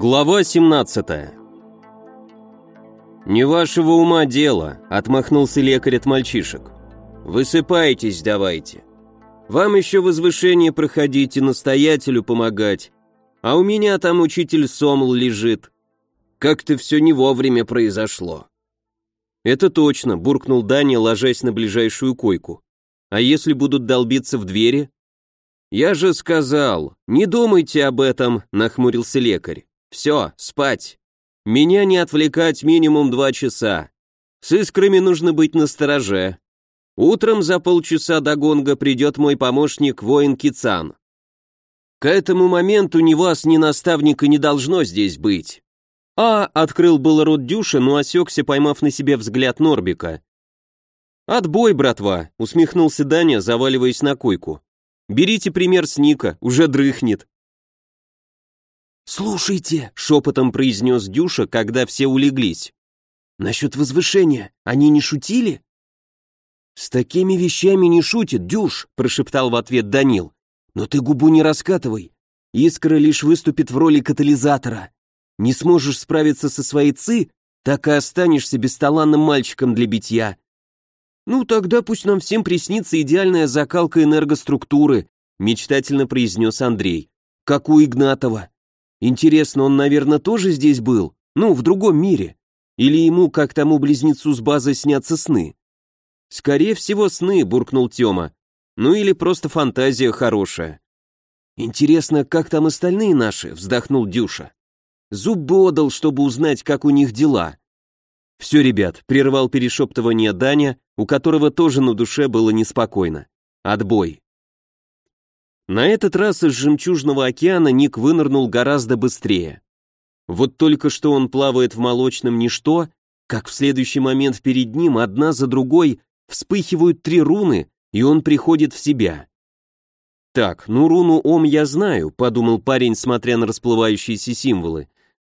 Глава 17 «Не вашего ума дело», — отмахнулся лекарь от мальчишек. «Высыпайтесь давайте. Вам еще возвышение проходить и настоятелю помогать. А у меня там учитель Сомл лежит. Как-то все не вовремя произошло». «Это точно», — буркнул Даня, ложась на ближайшую койку. «А если будут долбиться в двери?» «Я же сказал, не думайте об этом», — нахмурился лекарь. «Все, спать. Меня не отвлекать минимум два часа. С искрами нужно быть настороже. Утром за полчаса до гонга придет мой помощник воин Кицан. К этому моменту ни вас, ни наставника не должно здесь быть». «А», — открыл был рот Дюша, но осекся, поймав на себе взгляд Норбика. «Отбой, братва», — усмехнулся Даня, заваливаясь на койку. Берите пример с Ника, уже дрыхнет. «Слушайте», — шепотом произнес Дюша, когда все улеглись. «Насчет возвышения, они не шутили?» «С такими вещами не шутит, Дюш», — прошептал в ответ Данил. «Но ты губу не раскатывай. Искра лишь выступит в роли катализатора. Не сможешь справиться со своей ци, так и останешься бесталанным мальчиком для битья. «Ну, тогда пусть нам всем приснится идеальная закалка энергоструктуры», мечтательно произнес Андрей. «Как у Игнатова. Интересно, он, наверное, тоже здесь был? Ну, в другом мире? Или ему, как тому близнецу с базы, снятся сны?» «Скорее всего, сны», — буркнул Тёма. «Ну или просто фантазия хорошая». «Интересно, как там остальные наши?» — вздохнул Дюша. «Зуб бы отдал, чтобы узнать, как у них дела». «Все, ребят», — прервал перешептывание Даня, у которого тоже на душе было неспокойно. «Отбой». На этот раз из жемчужного океана Ник вынырнул гораздо быстрее. Вот только что он плавает в молочном ничто, как в следующий момент перед ним одна за другой вспыхивают три руны, и он приходит в себя. «Так, ну руну Ом я знаю», — подумал парень, смотря на расплывающиеся символы.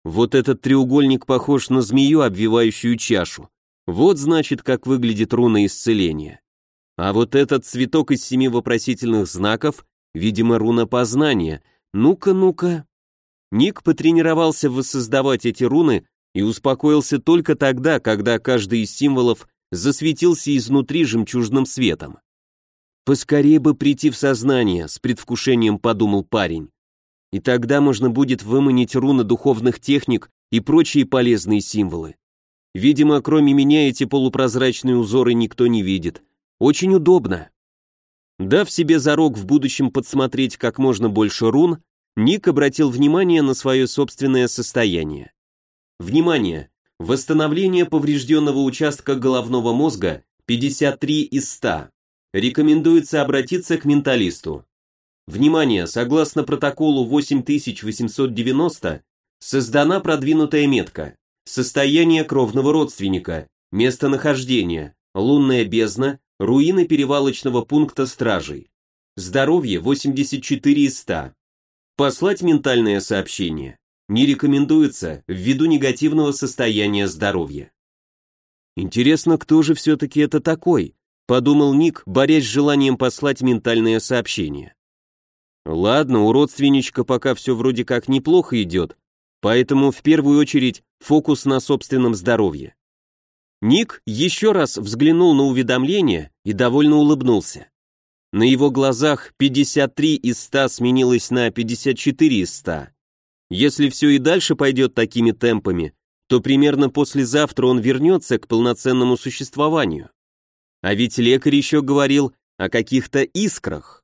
Вот этот треугольник похож на змею, обвивающую чашу. Вот значит, как выглядит руна исцеления. А вот этот цветок из семи вопросительных знаков, видимо, руна познания. Ну-ка, ну-ка. Ник потренировался воссоздавать эти руны и успокоился только тогда, когда каждый из символов засветился изнутри жемчужным светом. «Поскорее бы прийти в сознание», — с предвкушением подумал парень и тогда можно будет выманить руны духовных техник и прочие полезные символы. Видимо, кроме меня эти полупрозрачные узоры никто не видит. Очень удобно. Дав себе зарок в будущем подсмотреть как можно больше рун, Ник обратил внимание на свое собственное состояние. Внимание! Восстановление поврежденного участка головного мозга 53 из 100. Рекомендуется обратиться к менталисту. Внимание, согласно протоколу 8890, создана продвинутая метка. Состояние кровного родственника, местонахождение, лунная бездна, руины перевалочного пункта стражей. Здоровье 84 из 100. Послать ментальное сообщение. Не рекомендуется ввиду негативного состояния здоровья. Интересно, кто же все-таки это такой? Подумал Ник, борясь с желанием послать ментальное сообщение. Ладно, у родственничка пока все вроде как неплохо идет, поэтому в первую очередь фокус на собственном здоровье. Ник еще раз взглянул на уведомление и довольно улыбнулся. На его глазах 53 из 100 сменилось на 54 из 100. Если все и дальше пойдет такими темпами, то примерно послезавтра он вернется к полноценному существованию. А ведь лекарь еще говорил о каких-то искрах.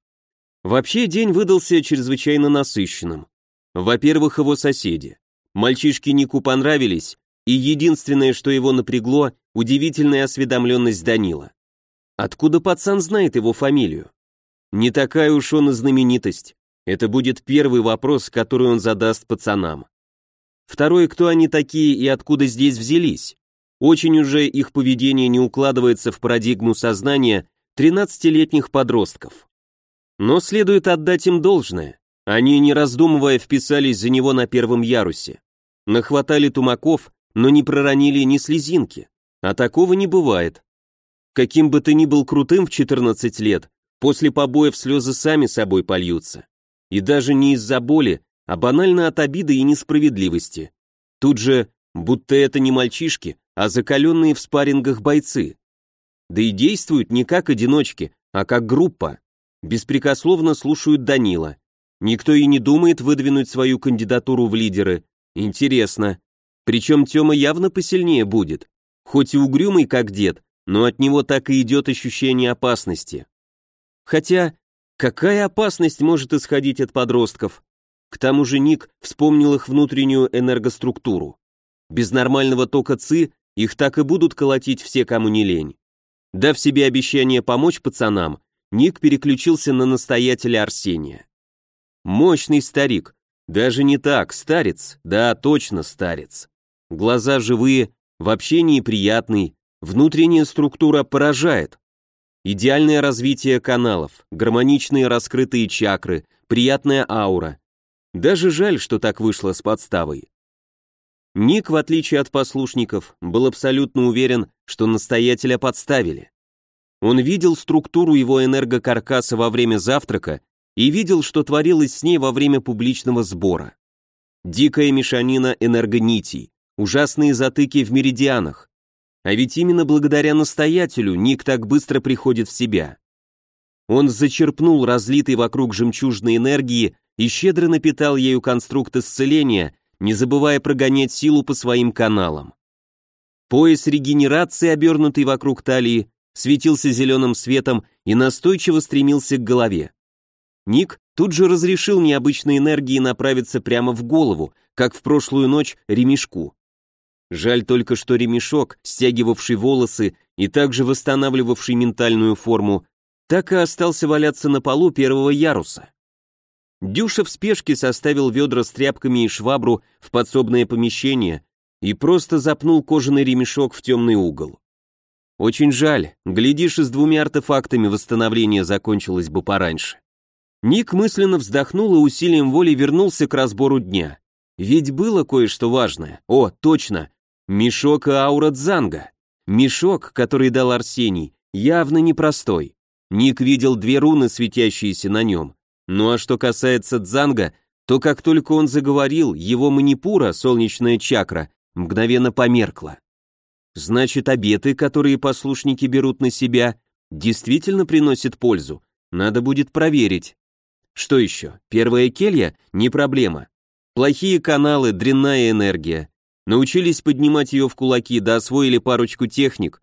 Вообще день выдался чрезвычайно насыщенным. Во-первых, его соседи. Мальчишки Нику понравились, и единственное, что его напрягло, удивительная осведомленность Данила. Откуда пацан знает его фамилию? Не такая уж он и знаменитость. Это будет первый вопрос, который он задаст пацанам. Второй, кто они такие и откуда здесь взялись? Очень уже их поведение не укладывается в парадигму сознания 13-летних подростков. Но следует отдать им должное. Они, не раздумывая, вписались за него на первом ярусе. Нахватали тумаков, но не проронили ни слезинки. А такого не бывает. Каким бы ты ни был крутым в 14 лет, после побоев слезы сами собой польются. И даже не из-за боли, а банально от обиды и несправедливости. Тут же, будто это не мальчишки, а закаленные в спаррингах бойцы. Да и действуют не как одиночки, а как группа. Беспрекословно слушают Данила. Никто и не думает выдвинуть свою кандидатуру в лидеры. Интересно. Причем Тёма явно посильнее будет. Хоть и угрюмый, как дед, но от него так и идет ощущение опасности. Хотя, какая опасность может исходить от подростков? К тому же Ник вспомнил их внутреннюю энергоструктуру. Без нормального тока ЦИ их так и будут колотить все, кому не лень. Дав себе обещание помочь пацанам, Ник переключился на настоятеля Арсения. Мощный старик. Даже не так, старец. Да, точно старец. Глаза живые, в общении приятный, внутренняя структура поражает. Идеальное развитие каналов, гармоничные раскрытые чакры, приятная аура. Даже жаль, что так вышло с подставой. Ник, в отличие от послушников, был абсолютно уверен, что настоятеля подставили. Он видел структуру его энергокаркаса во время завтрака и видел, что творилось с ней во время публичного сбора. Дикая мешанина энергонитей, ужасные затыки в меридианах. А ведь именно благодаря настоятелю Ник так быстро приходит в себя. Он зачерпнул разлитой вокруг жемчужной энергии и щедро напитал ею конструкт исцеления, не забывая прогонять силу по своим каналам. Пояс регенерации, обернутый вокруг талии, светился зеленым светом и настойчиво стремился к голове. Ник тут же разрешил необычной энергии направиться прямо в голову, как в прошлую ночь ремешку. Жаль только, что ремешок, стягивавший волосы и также восстанавливавший ментальную форму, так и остался валяться на полу первого яруса. Дюша в спешке составил ведра с тряпками и швабру в подсобное помещение и просто запнул кожаный ремешок в темный угол. Очень жаль, глядишь, и с двумя артефактами восстановление закончилось бы пораньше. Ник мысленно вздохнул и усилием воли вернулся к разбору дня. Ведь было кое-что важное. О, точно. Мешок и аура Дзанга. Мешок, который дал Арсений, явно непростой. Ник видел две руны, светящиеся на нем. Ну а что касается Дзанга, то как только он заговорил, его манипура, солнечная чакра, мгновенно померкла. Значит, обеты, которые послушники берут на себя, действительно приносят пользу. Надо будет проверить. Что еще? Первая келья? Не проблема. Плохие каналы, дрянная энергия. Научились поднимать ее в кулаки, да освоили парочку техник.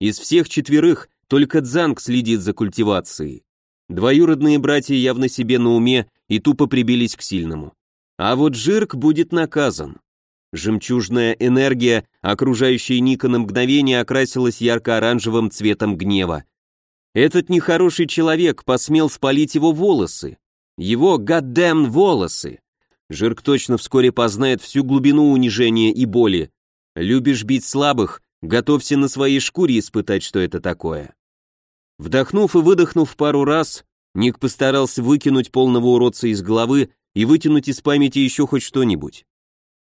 Из всех четверых только Дзанг следит за культивацией. Двоюродные братья явно себе на уме и тупо прибились к сильному. А вот Жирк будет наказан. Жемчужная энергия, окружающая Ника на мгновение, окрасилась ярко-оранжевым цветом гнева. Этот нехороший человек посмел спалить его волосы. Его гаддем волосы. Жирк точно вскоре познает всю глубину унижения и боли. Любишь бить слабых, готовься на своей шкуре испытать, что это такое. Вдохнув и выдохнув пару раз, Ник постарался выкинуть полного уродца из головы и вытянуть из памяти еще хоть что-нибудь.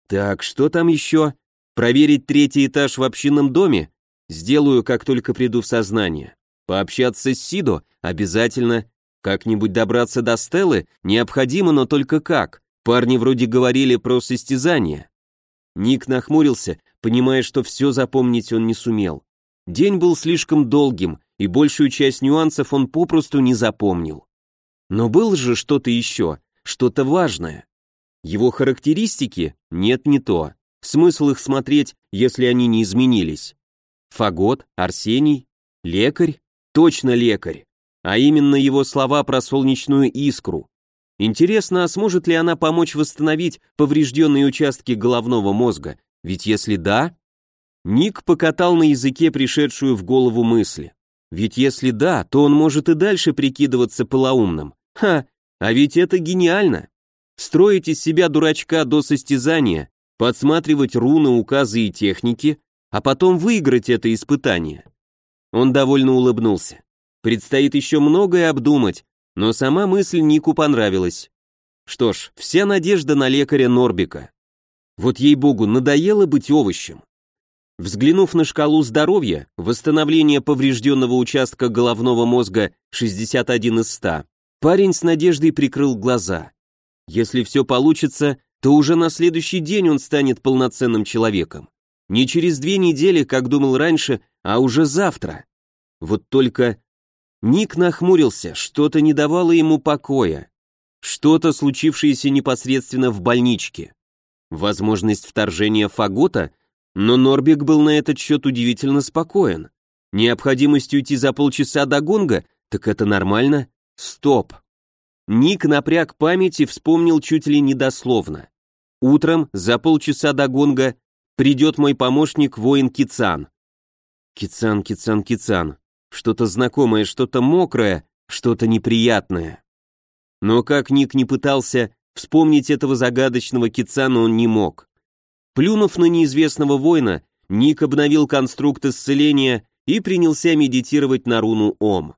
Так, что там еще? Проверить третий этаж в общинном доме? Сделаю, как только приду в сознание. Пообщаться с Сидо? Обязательно. Как-нибудь добраться до Стеллы? Необходимо, но только как? Парни вроде говорили про состязание. Ник нахмурился, понимая, что все запомнить он не сумел. День был слишком долгим, и большую часть нюансов он попросту не запомнил. Но было же что-то еще, что-то важное. Его характеристики? Нет, не то. Смысл их смотреть, если они не изменились. Фагот, Арсений, лекарь? Точно лекарь. А именно его слова про солнечную искру. Интересно, а сможет ли она помочь восстановить поврежденные участки головного мозга? Ведь если да... Ник покатал на языке пришедшую в голову мысль. Ведь если да, то он может и дальше прикидываться полоумным. Ха, а ведь это гениально. Строить из себя дурачка до состязания, подсматривать руны, указы и техники, а потом выиграть это испытание. Он довольно улыбнулся. Предстоит еще многое обдумать, но сама мысль Нику понравилась. Что ж, вся надежда на лекаря Норбика. Вот ей-богу, надоело быть овощем. Взглянув на шкалу здоровья, восстановление поврежденного участка головного мозга 61 из 100, парень с надеждой прикрыл глаза. Если все получится, то уже на следующий день он станет полноценным человеком. Не через две недели, как думал раньше, а уже завтра. Вот только Ник нахмурился, что-то не давало ему покоя. Что-то, случившееся непосредственно в больничке. Возможность вторжения Фагота, но Норбик был на этот счет удивительно спокоен. Необходимость уйти за полчаса до гонга, так это нормально? Стоп. Ник напряг память и вспомнил чуть ли не дословно. Утром, за полчаса до гонга, придет мой помощник воин Кицан. Кицан, Кицан, Кицан. Что-то знакомое, что-то мокрое, что-то неприятное. Но как Ник не пытался, вспомнить этого загадочного Кицана он не мог. Плюнув на неизвестного воина, Ник обновил конструкт исцеления и принялся медитировать на руну Ом.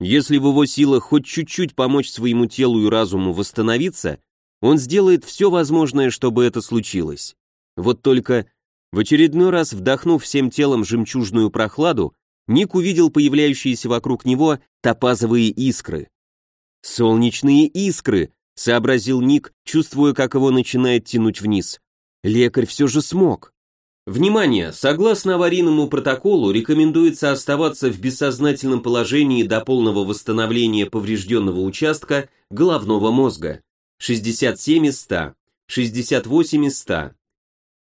Если в его силах хоть чуть-чуть помочь своему телу и разуму восстановиться, он сделает все возможное, чтобы это случилось. Вот только в очередной раз вдохнув всем телом жемчужную прохладу, Ник увидел появляющиеся вокруг него топазовые искры. «Солнечные искры», — сообразил Ник, чувствуя, как его начинает тянуть вниз. Лекарь все же смог. Внимание! Согласно аварийному протоколу, рекомендуется оставаться в бессознательном положении до полного восстановления поврежденного участка головного мозга. 67 из 100, 68 из 100.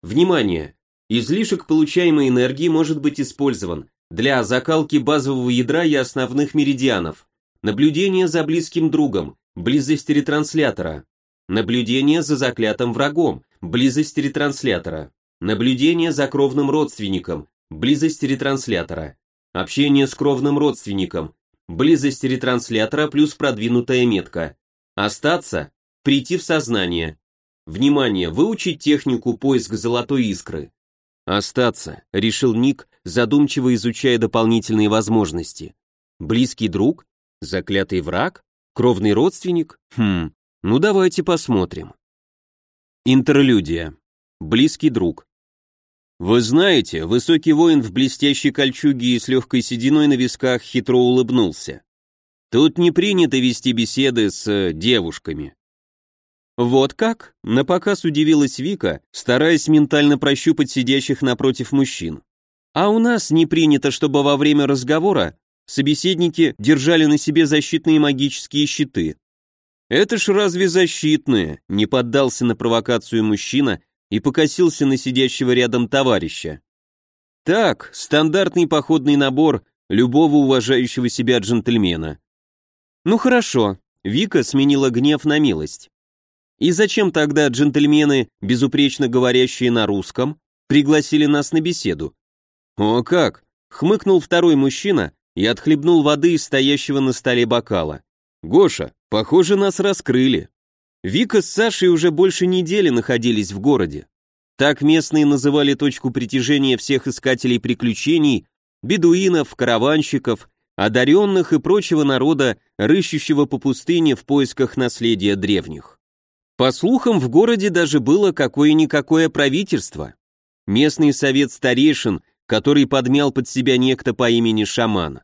Внимание! Излишек получаемой энергии может быть использован для закалки базового ядра и основных меридианов, наблюдение за близким другом, близость ретранслятора, наблюдение за заклятым врагом, близость ретранслятора, наблюдение за кровным родственником, близость ретранслятора, общение с кровным родственником, близость ретранслятора плюс продвинутая метка, остаться, прийти в сознание, внимание, выучить технику поиск золотой искры, остаться, решил Ник, задумчиво изучая дополнительные возможности. Близкий друг? Заклятый враг? Кровный родственник? Хм, ну давайте посмотрим. Интерлюдия. Близкий друг. Вы знаете, высокий воин в блестящей кольчуге и с легкой сединой на висках хитро улыбнулся. Тут не принято вести беседы с э, девушками. Вот как? Напоказ удивилась Вика, стараясь ментально прощупать сидящих напротив мужчин. А у нас не принято, чтобы во время разговора собеседники держали на себе защитные магические щиты. Это ж разве защитные? Не поддался на провокацию мужчина и покосился на сидящего рядом товарища. Так, стандартный походный набор любого уважающего себя джентльмена. Ну хорошо, Вика сменила гнев на милость. И зачем тогда джентльмены, безупречно говорящие на русском, пригласили нас на беседу? «О как!» — хмыкнул второй мужчина и отхлебнул воды из стоящего на столе бокала. «Гоша, похоже, нас раскрыли». Вика с Сашей уже больше недели находились в городе. Так местные называли точку притяжения всех искателей приключений, бедуинов, караванщиков, одаренных и прочего народа, рыщущего по пустыне в поисках наследия древних. По слухам, в городе даже было какое-никакое правительство. Местный совет старейшин который подмял под себя некто по имени Шаман.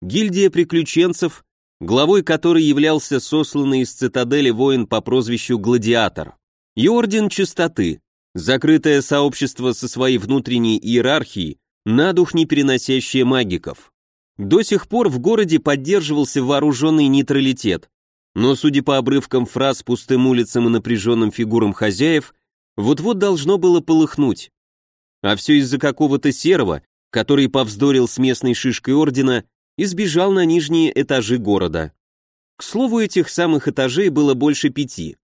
Гильдия приключенцев, главой которой являлся сосланный из цитадели воин по прозвищу Гладиатор. И Орден Чистоты, закрытое сообщество со своей внутренней иерархией, на дух не переносящее магиков. До сих пор в городе поддерживался вооруженный нейтралитет, но, судя по обрывкам фраз, пустым улицам и напряженным фигурам хозяев, вот-вот должно было полыхнуть. А все из-за какого-то серого, который повздорил с местной шишкой ордена и сбежал на нижние этажи города. К слову, этих самых этажей было больше пяти.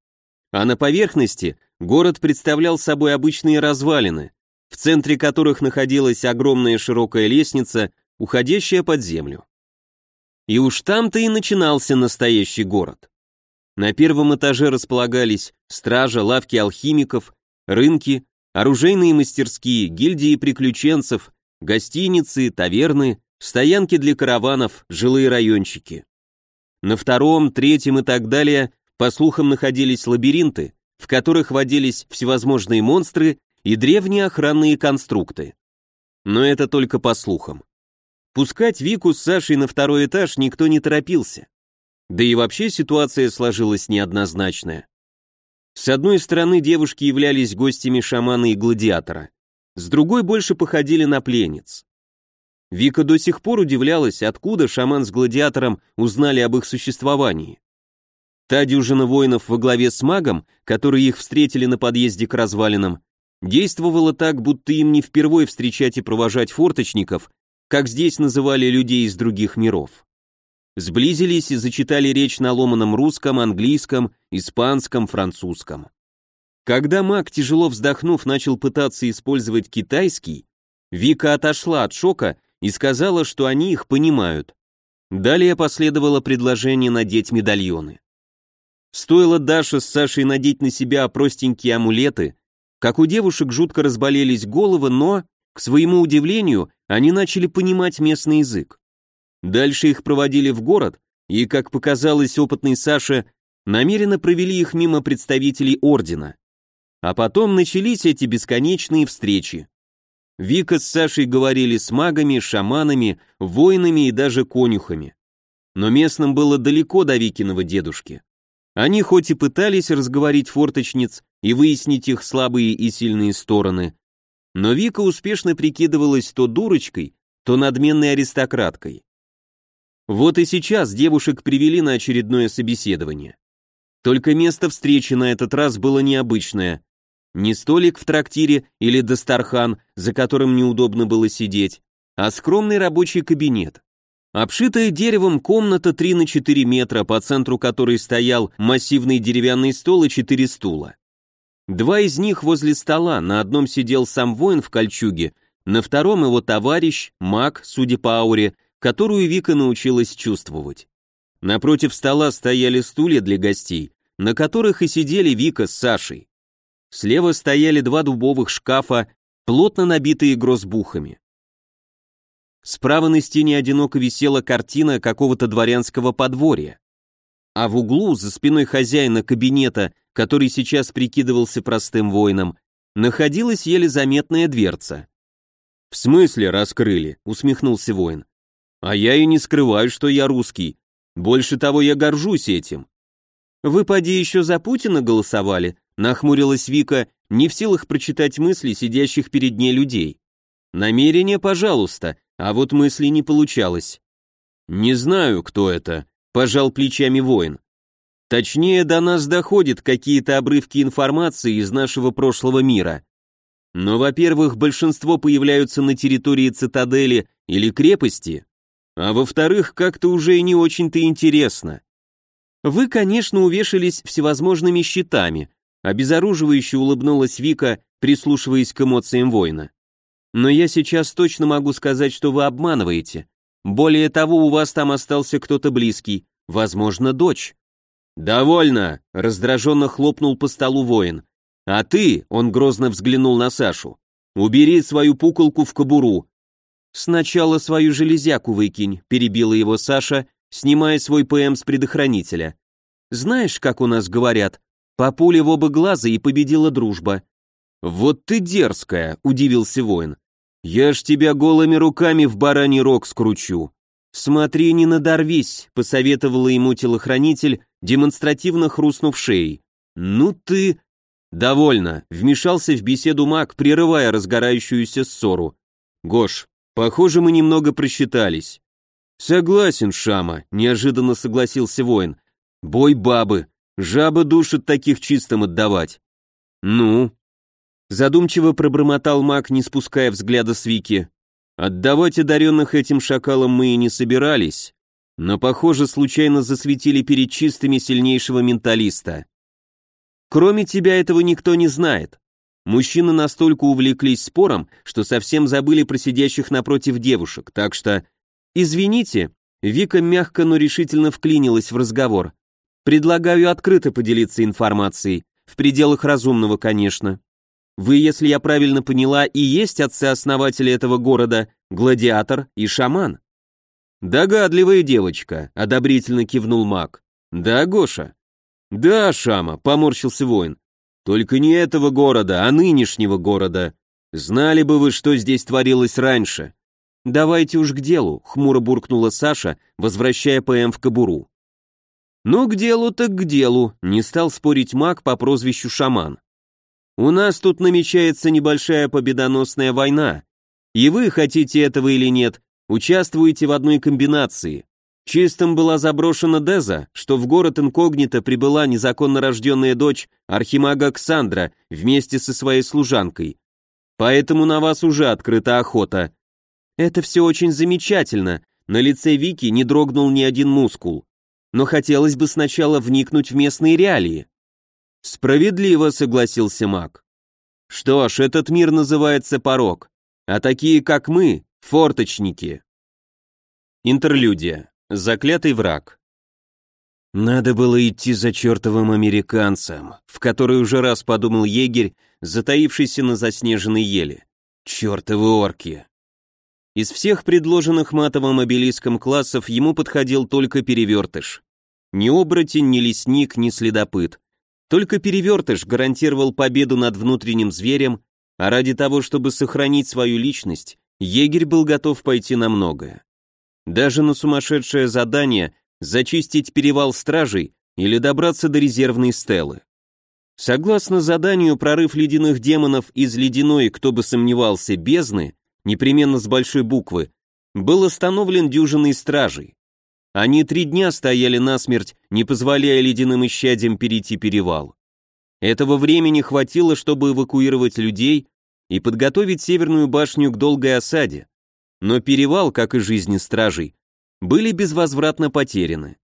А на поверхности город представлял собой обычные развалины, в центре которых находилась огромная широкая лестница, уходящая под землю. И уж там-то и начинался настоящий город. На первом этаже располагались стража, лавки алхимиков, рынки, оружейные мастерские, гильдии приключенцев, гостиницы, таверны, стоянки для караванов, жилые райончики. На втором, третьем и так далее, по слухам, находились лабиринты, в которых водились всевозможные монстры и древние охранные конструкты. Но это только по слухам. Пускать Вику с Сашей на второй этаж никто не торопился. Да и вообще ситуация сложилась неоднозначная. С одной стороны, девушки являлись гостями шамана и гладиатора, с другой больше походили на пленниц. Вика до сих пор удивлялась, откуда шаман с гладиатором узнали об их существовании. Та дюжина воинов во главе с магом, которые их встретили на подъезде к развалинам, действовала так, будто им не впервые встречать и провожать форточников, как здесь называли людей из других миров. Сблизились и зачитали речь на ломаном русском, английском, испанском, французском. Когда маг, тяжело вздохнув, начал пытаться использовать китайский, Вика отошла от шока и сказала, что они их понимают. Далее последовало предложение надеть медальоны. Стоило Даше с Сашей надеть на себя простенькие амулеты, как у девушек жутко разболелись головы, но, к своему удивлению, они начали понимать местный язык. Дальше их проводили в город, и, как показалось опытной Саше, намеренно провели их мимо представителей ордена. А потом начались эти бесконечные встречи. Вика с Сашей говорили с магами, шаманами, воинами и даже конюхами. Но местным было далеко до Викиного дедушки. Они хоть и пытались разговорить форточниц и выяснить их слабые и сильные стороны, но Вика успешно прикидывалась то дурочкой, то надменной аристократкой. Вот и сейчас девушек привели на очередное собеседование. Только место встречи на этот раз было необычное. Не столик в трактире или дастархан, за которым неудобно было сидеть, а скромный рабочий кабинет. Обшитая деревом комната 3 на 4 метра, по центру которой стоял массивный деревянный стол и четыре стула. Два из них возле стола, на одном сидел сам воин в кольчуге, на втором его товарищ, маг, судя по ауре, которую Вика научилась чувствовать. Напротив стола стояли стулья для гостей, на которых и сидели Вика с Сашей. Слева стояли два дубовых шкафа, плотно набитые грозбухами. Справа на стене одиноко висела картина какого-то дворянского подворья. А в углу, за спиной хозяина кабинета, который сейчас прикидывался простым воином, находилась еле заметная дверца. «В смысле раскрыли?» — усмехнулся воин. «А я и не скрываю, что я русский. Больше того, я горжусь этим». «Вы, поди, еще за Путина голосовали?» — нахмурилась Вика, не в силах прочитать мысли сидящих перед ней людей. «Намерение, пожалуйста, а вот мысли не получалось. «Не знаю, кто это», — пожал плечами воин. «Точнее, до нас доходят какие-то обрывки информации из нашего прошлого мира. Но, во-первых, большинство появляются на территории цитадели или крепости, а во-вторых, как-то уже и не очень-то интересно. Вы, конечно, увешались всевозможными щитами, обезоруживающе улыбнулась Вика, прислушиваясь к эмоциям воина. Но я сейчас точно могу сказать, что вы обманываете. Более того, у вас там остался кто-то близкий, возможно, дочь». «Довольно!» — раздраженно хлопнул по столу воин. «А ты», — он грозно взглянул на Сашу, — «убери свою пуколку в кобуру». «Сначала свою железяку выкинь», — перебила его Саша, снимая свой ПМ с предохранителя. «Знаешь, как у нас говорят, по пуле в оба глаза и победила дружба». «Вот ты дерзкая», — удивился воин. «Я ж тебя голыми руками в бараний рог скручу». «Смотри, не надорвись», — посоветовала ему телохранитель, демонстративно хрустнув шеей. «Ну ты...» «Довольно», — вмешался в беседу маг, прерывая разгорающуюся ссору. «Гош, похоже, мы немного просчитались». «Согласен, Шама», — неожиданно согласился воин. «Бой бабы. Жаба душит таких чистым отдавать». «Ну, Задумчиво пробормотал маг, не спуская взгляда с Вики. Отдавать одаренных этим шакалам мы и не собирались, но, похоже, случайно засветили перед чистыми сильнейшего менталиста. Кроме тебя этого никто не знает. Мужчины настолько увлеклись спором, что совсем забыли про сидящих напротив девушек, так что... Извините, Вика мягко, но решительно вклинилась в разговор. Предлагаю открыто поделиться информацией, в пределах разумного, конечно. Вы, если я правильно поняла, и есть отцы-основатели этого города, гладиатор и шаман. Догадливая девочка, одобрительно кивнул маг. Да, Гоша? Да, Шама, поморщился воин. Только не этого города, а нынешнего города. Знали бы вы, что здесь творилось раньше. Давайте уж к делу, хмуро буркнула Саша, возвращая ПМ в кобуру. «Ну, к делу так к делу», — не стал спорить маг по прозвищу Шаман. «У нас тут намечается небольшая победоносная война, и вы, хотите этого или нет, участвуете в одной комбинации. Чистом была заброшена Деза, что в город инкогнито прибыла незаконно рожденная дочь архимага Ксандра вместе со своей служанкой. Поэтому на вас уже открыта охота. Это все очень замечательно, на лице Вики не дрогнул ни один мускул. Но хотелось бы сначала вникнуть в местные реалии. Справедливо, согласился маг. Что ж, этот мир называется порог, а такие, как мы, форточники. Интерлюдия. Заклятый враг. Надо было идти за чертовым американцем, в который уже раз подумал егерь, затаившийся на заснеженной еле. Чертовы орки. Из всех предложенных матовым обелиском классов ему подходил только перевертыш. Ни оборотень, ни лесник, ни следопыт. Только перевертыш гарантировал победу над внутренним зверем, а ради того, чтобы сохранить свою личность, егерь был готов пойти на многое. Даже на сумасшедшее задание зачистить перевал стражей или добраться до резервной стелы. Согласно заданию, прорыв ледяных демонов из ледяной, кто бы сомневался, бездны, непременно с большой буквы, был остановлен дюжиной стражей. Они три дня стояли насмерть, не позволяя ледяным исчадиям перейти перевал. Этого времени хватило, чтобы эвакуировать людей и подготовить Северную башню к долгой осаде, но перевал, как и жизни стражей, были безвозвратно потеряны.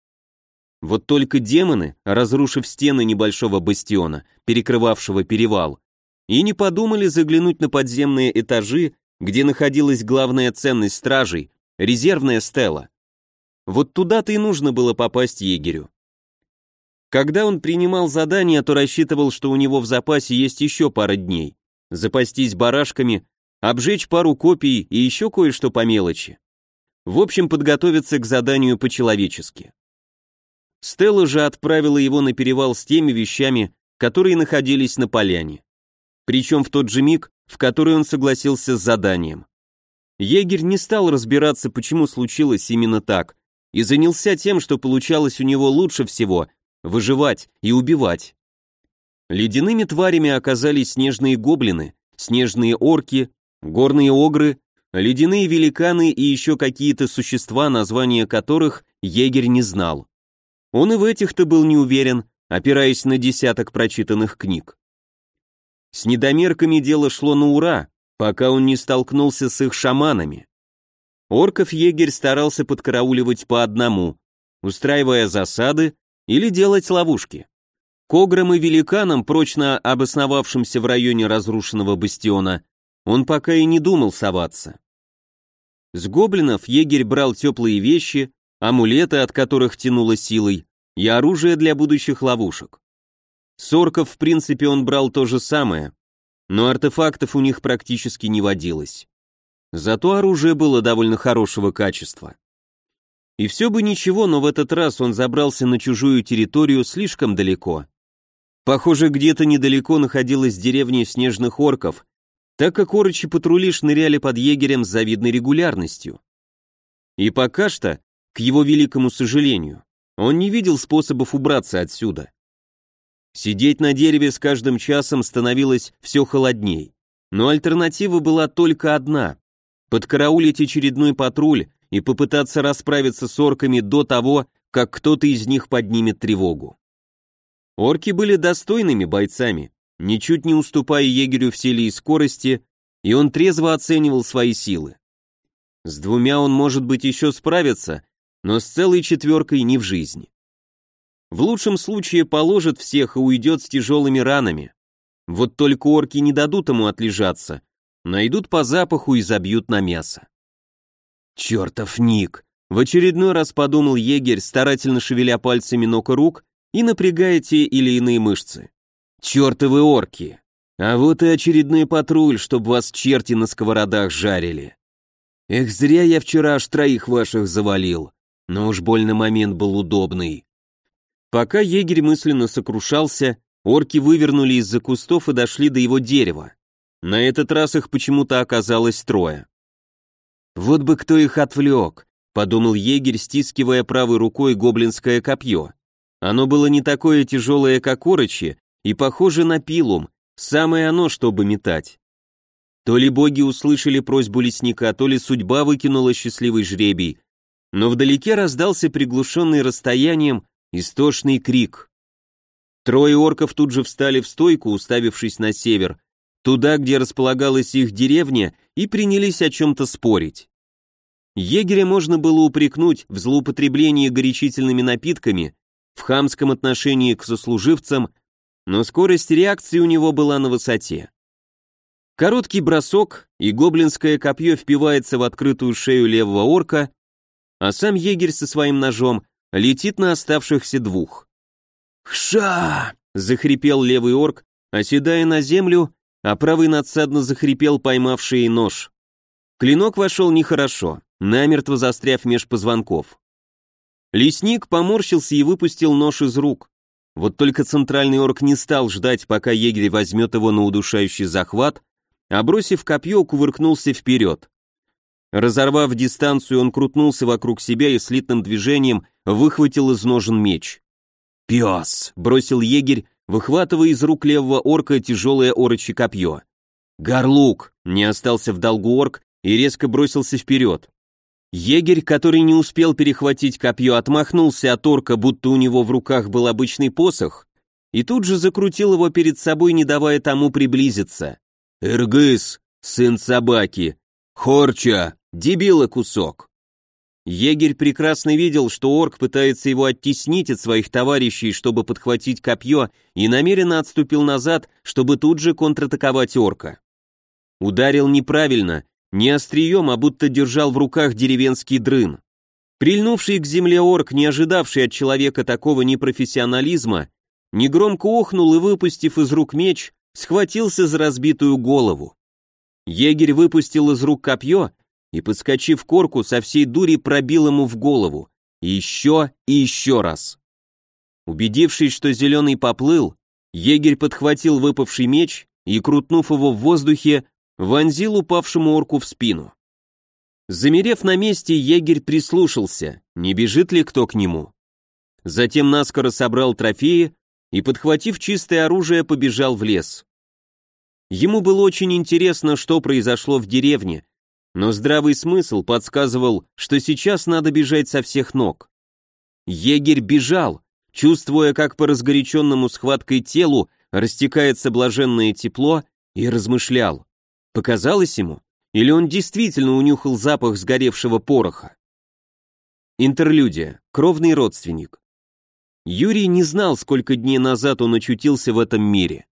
Вот только демоны, разрушив стены небольшого бастиона, перекрывавшего перевал, и не подумали заглянуть на подземные этажи, где находилась главная ценность стражей, резервная стела. Вот туда-то и нужно было попасть егерю. Когда он принимал задание, то рассчитывал, что у него в запасе есть еще пара дней. Запастись барашками, обжечь пару копий и еще кое-что по мелочи. В общем, подготовиться к заданию по-человечески. Стелла же отправила его на перевал с теми вещами, которые находились на поляне. Причем в тот же миг, в который он согласился с заданием. Егерь не стал разбираться, почему случилось именно так, и занялся тем, что получалось у него лучше всего – выживать и убивать. Ледяными тварями оказались снежные гоблины, снежные орки, горные огры, ледяные великаны и еще какие-то существа, названия которых егерь не знал. Он и в этих-то был не уверен, опираясь на десяток прочитанных книг. С недомерками дело шло на ура, пока он не столкнулся с их шаманами. Орков егерь старался подкарауливать по одному, устраивая засады или делать ловушки. К и великанам, прочно обосновавшимся в районе разрушенного бастиона, он пока и не думал соваться. С гоблинов егерь брал теплые вещи, амулеты, от которых тянуло силой, и оружие для будущих ловушек. С орков, в принципе, он брал то же самое, но артефактов у них практически не водилось. Зато оружие было довольно хорошего качества. И все бы ничего, но в этот раз он забрался на чужую территорию слишком далеко. Похоже, где-то недалеко находилась деревня снежных орков, так как орочи патрули шныряли под егерем с завидной регулярностью. И пока что, к его великому сожалению, он не видел способов убраться отсюда. Сидеть на дереве с каждым часом становилось все холодней, но альтернатива была только одна — подкараулить очередной патруль и попытаться расправиться с орками до того, как кто-то из них поднимет тревогу. Орки были достойными бойцами, ничуть не уступая егерю в силе и скорости, и он трезво оценивал свои силы. С двумя он, может быть, еще справится, но с целой четверкой не в жизни. В лучшем случае положит всех и уйдет с тяжелыми ранами. Вот только орки не дадут ему отлежаться, найдут по запаху и забьют на мясо. Чертов Ник! В очередной раз подумал егерь, старательно шевеля пальцами ног и рук и напрягая те или иные мышцы. Чертовы орки! А вот и очередной патруль, чтобы вас черти на сковородах жарили. Эх, зря я вчера аж троих ваших завалил, но уж больно момент был удобный. Пока егерь мысленно сокрушался, орки вывернули из-за кустов и дошли до его дерева. На этот раз их почему-то оказалось трое. Вот бы кто их отвлек, подумал егерь, стискивая правой рукой гоблинское копье. Оно было не такое тяжелое, как орочи, и похоже на пилум, самое оно, чтобы метать. То ли боги услышали просьбу лесника, то ли судьба выкинула счастливый жребий, но вдалеке раздался приглушенный расстоянием истошный крик. Трое орков тут же встали в стойку, уставившись на север, туда, где располагалась их деревня, и принялись о чем-то спорить. Егеря можно было упрекнуть в злоупотреблении горячительными напитками, в хамском отношении к сослуживцам, но скорость реакции у него была на высоте. Короткий бросок, и гоблинское копье впивается в открытую шею левого орка, а сам егерь со своим ножом летит на оставшихся двух. «Хша!» — захрипел левый орк, оседая на землю, а правый надсадно захрипел поймавший нож. Клинок вошел нехорошо, намертво застряв меж позвонков. Лесник поморщился и выпустил нож из рук. Вот только центральный орк не стал ждать, пока егерь возьмет его на удушающий захват, а бросив копье, кувыркнулся вперед. Разорвав дистанцию, он крутнулся вокруг себя и слитным движением выхватил из ножен меч. «Пес!» — бросил егерь, выхватывая из рук левого орка тяжелое орочье копье. «Горлук!» — не остался в долгу орк и резко бросился вперед. Егерь, который не успел перехватить копье, отмахнулся от орка, будто у него в руках был обычный посох, и тут же закрутил его перед собой, не давая тому приблизиться. «Иргыз, сын собаки! Хорча, дебила кусок!» Егерь прекрасно видел, что орк пытается его оттеснить от своих товарищей, чтобы подхватить копье, и намеренно отступил назад, чтобы тут же контратаковать орка. Ударил неправильно, не острием, а будто держал в руках деревенский дрын. Прильнувший к земле орк, не ожидавший от человека такого непрофессионализма, негромко охнул и, выпустив из рук меч, схватился за разбитую голову. Егерь выпустил из рук копье и, подскочив к орку, со всей дури пробил ему в голову. Еще и еще раз. Убедившись, что зеленый поплыл, егерь подхватил выпавший меч и, крутнув его в воздухе, вонзил упавшему орку в спину. Замерев на месте, егерь прислушался, не бежит ли кто к нему. Затем наскоро собрал трофеи и, подхватив чистое оружие, побежал в лес. Ему было очень интересно, что произошло в деревне, но здравый смысл подсказывал, что сейчас надо бежать со всех ног. Егерь бежал, чувствуя, как по разгоряченному схваткой телу растекается блаженное тепло, и размышлял. Показалось ему? Или он действительно унюхал запах сгоревшего пороха? Интерлюдия. Кровный родственник. Юрий не знал, сколько дней назад он очутился в этом мире.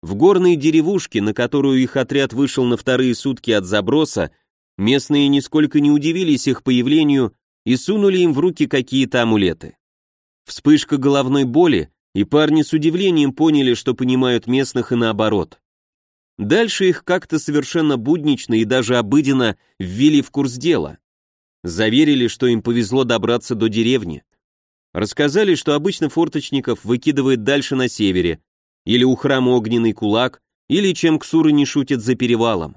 В горной деревушке, на которую их отряд вышел на вторые сутки от заброса, местные нисколько не удивились их появлению и сунули им в руки какие-то амулеты. Вспышка головной боли, и парни с удивлением поняли, что понимают местных и наоборот. Дальше их как-то совершенно буднично и даже обыденно ввели в курс дела. Заверили, что им повезло добраться до деревни. Рассказали, что обычно форточников выкидывает дальше на севере, или у храма огненный кулак, или чем ксуры не шутят за перевалом.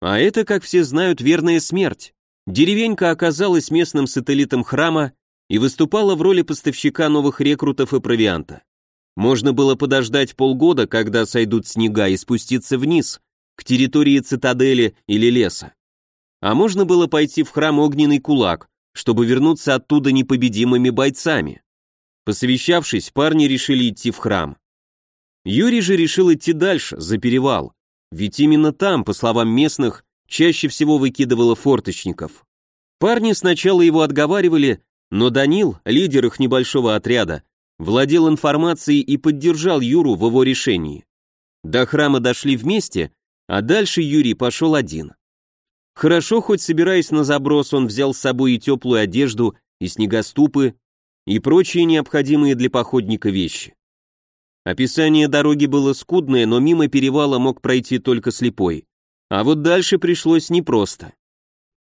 А это, как все знают, верная смерть. Деревенька оказалась местным сателлитом храма и выступала в роли поставщика новых рекрутов и провианта. Можно было подождать полгода, когда сойдут снега, и спуститься вниз, к территории цитадели или леса. А можно было пойти в храм Огненный Кулак, чтобы вернуться оттуда непобедимыми бойцами. Посовещавшись, парни решили идти в храм. Юрий же решил идти дальше, за перевал, ведь именно там, по словам местных, чаще всего выкидывало форточников. Парни сначала его отговаривали, но Данил, лидер их небольшого отряда, владел информацией и поддержал Юру в его решении. До храма дошли вместе, а дальше Юрий пошел один. Хорошо, хоть собираясь на заброс, он взял с собой и теплую одежду, и снегоступы, и прочие необходимые для походника вещи. Описание дороги было скудное, но мимо перевала мог пройти только слепой. А вот дальше пришлось непросто.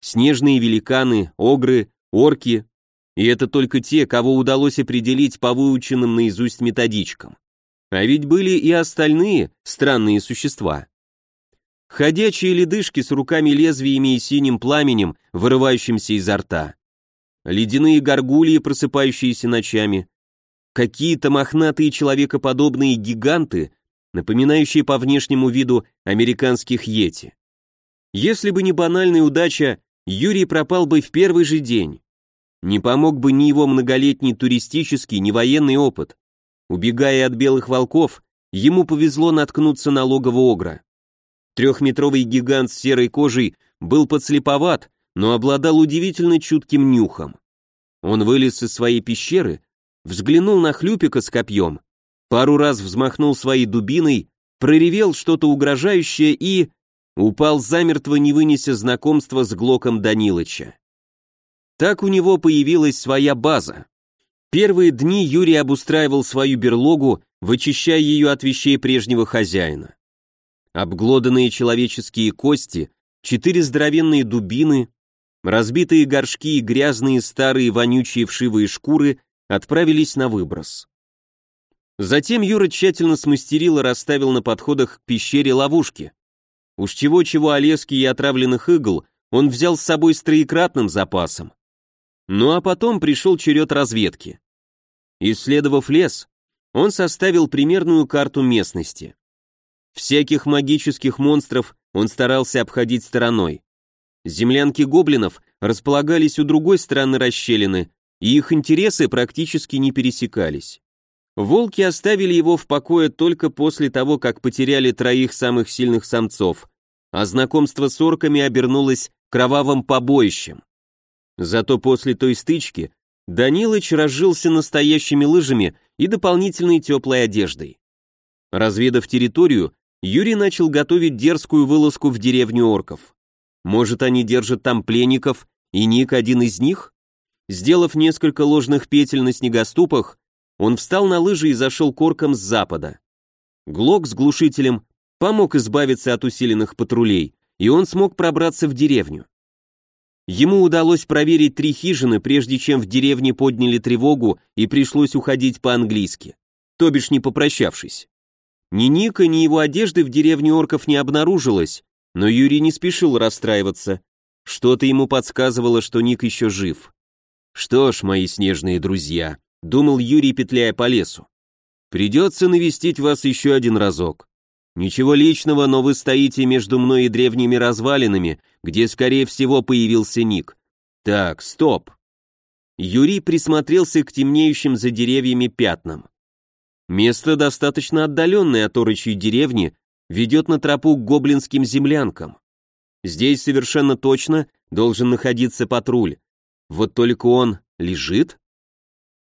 Снежные великаны, огры, орки, и это только те, кого удалось определить по выученным наизусть методичкам. А ведь были и остальные странные существа. Ходячие ледышки с руками-лезвиями и синим пламенем, вырывающимся изо рта. Ледяные горгульи, просыпающиеся ночами. какие-то мохнатые человекоподобные гиганты, напоминающие по внешнему виду американских йети. Если бы не банальная удача, Юрий пропал бы в первый же день. Не помог бы ни его многолетний туристический, ни военный опыт. Убегая от белых волков, ему повезло наткнуться на логово Огра. Трехметровый гигант с серой кожей был подслеповат, но обладал удивительно чутким нюхом. Он вылез из своей пещеры, взглянул на хлюпика с копьем, пару раз взмахнул своей дубиной, проревел что-то угрожающее и... упал замертво, не вынеся знакомства с Глоком Данилыча. Так у него появилась своя база. Первые дни Юрий обустраивал свою берлогу, вычищая ее от вещей прежнего хозяина. Обглоданные человеческие кости, четыре здоровенные дубины, разбитые горшки и грязные старые вонючие вшивые шкуры отправились на выброс. Затем Юра тщательно смастерил и расставил на подходах к пещере ловушки. Уж чего-чего олески и отравленных игл он взял с собой с троекратным запасом. Ну а потом пришел черед разведки. Исследовав лес, он составил примерную карту местности. Всяких магических монстров он старался обходить стороной. Землянки гоблинов располагались у другой стороны расщелины, и их интересы практически не пересекались. Волки оставили его в покое только после того, как потеряли троих самых сильных самцов, а знакомство с орками обернулось кровавым побоищем. Зато после той стычки Данилыч разжился настоящими лыжами и дополнительной теплой одеждой. Разведав территорию, Юрий начал готовить дерзкую вылазку в деревню орков. Может, они держат там пленников, и Ник один из них? Сделав несколько ложных петель на снегоступах, он встал на лыжи и зашел к оркам с запада. Глок с глушителем помог избавиться от усиленных патрулей, и он смог пробраться в деревню. Ему удалось проверить три хижины, прежде чем в деревне подняли тревогу и пришлось уходить по-английски, то бишь не попрощавшись. Ни Ника, ни его одежды в деревне орков не обнаружилось, но Юрий не спешил расстраиваться. Что-то ему подсказывало, что Ник еще жив. «Что ж, мои снежные друзья», — думал Юрий, петляя по лесу, — «придется навестить вас еще один разок. Ничего личного, но вы стоите между мной и древними развалинами, где, скорее всего, появился Ник. Так, стоп. Юрий присмотрелся к темнеющим за деревьями пятнам. Место достаточно отдаленное от орочьей деревни, ведет на тропу к гоблинским землянкам. Здесь совершенно точно должен находиться патруль. Вот только он лежит?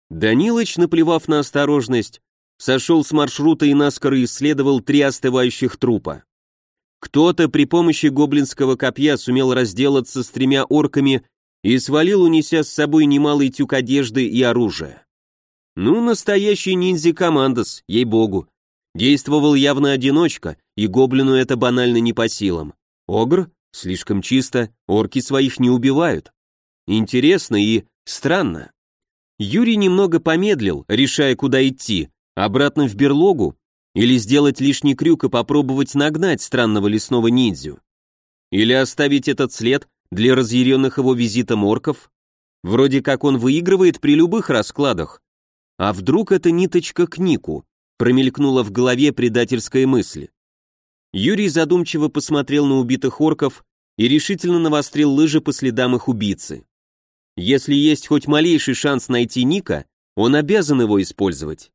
Данилыч, наплевав на осторожность, сошел с маршрута и наскоро исследовал три остывающих трупа. Кто-то при помощи гоблинского копья сумел разделаться с тремя орками и свалил, унеся с собой немалый тюк одежды и оружия. Ну, настоящий ниндзя-командос, ей-богу. Действовал явно одиночка, и гоблину это банально не по силам. Огр? Слишком чисто, орки своих не убивают. Интересно и странно. Юрий немного помедлил, решая, куда идти, Обратно в берлогу? Или сделать лишний крюк и попробовать нагнать странного лесного ниндзю? Или оставить этот след для разъяренных его визитом орков? Вроде как он выигрывает при любых раскладах. А вдруг это ниточка к Нику? Промелькнула в голове предательская мысль. Юрий задумчиво посмотрел на убитых орков и решительно навострил лыжи по следам их убийцы. Если есть хоть малейший шанс найти Ника, он обязан его использовать.